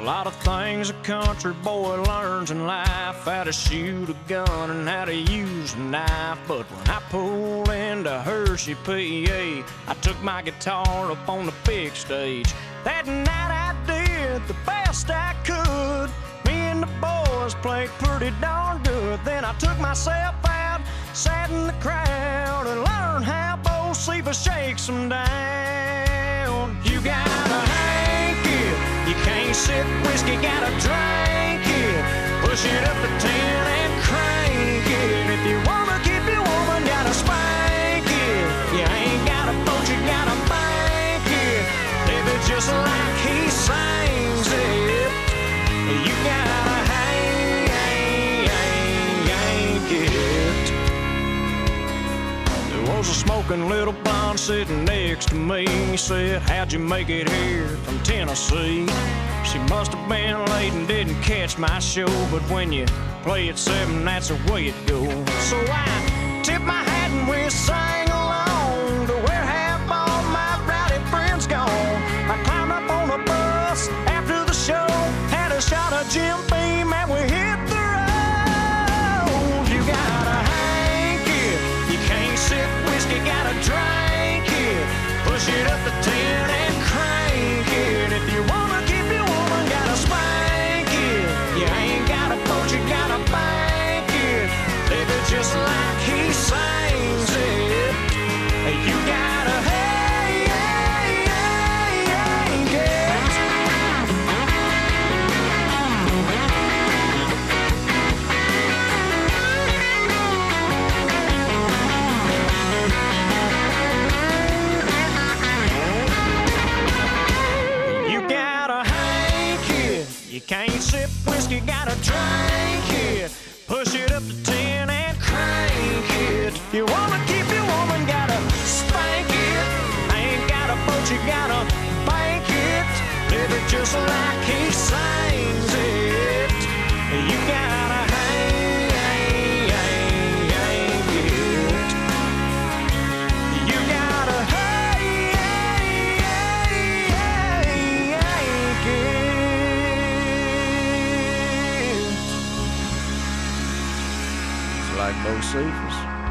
lot of things a country boy learns in life how to shoot a gun and how to use a knife. But when I pulled into Hershey, PA, I took my guitar up on the big stage. That night I did the best I could. Me and the boys played pretty darn good. Then I took myself out, sat in the crowd, and learned how Bocephus shakes them down. Sip whiskey, gotta drink it. Push it up the ten was a smoking little blonde sitting next to me. Said, How'd you make it here from Tennessee? She must have been late and didn't catch my show. But when you play at seven, that's the way it goes. So I tip my hat and we sang along to where have all my rowdy friends gone. I climbed up on a bus after the show, had a shot of Jim Beam, Push it up You can't sip whiskey, gotta drink it. Push it up to ten and crank it. You wanna keep your woman, gotta spank it. Ain't got a boat, you gotta like Bocephus.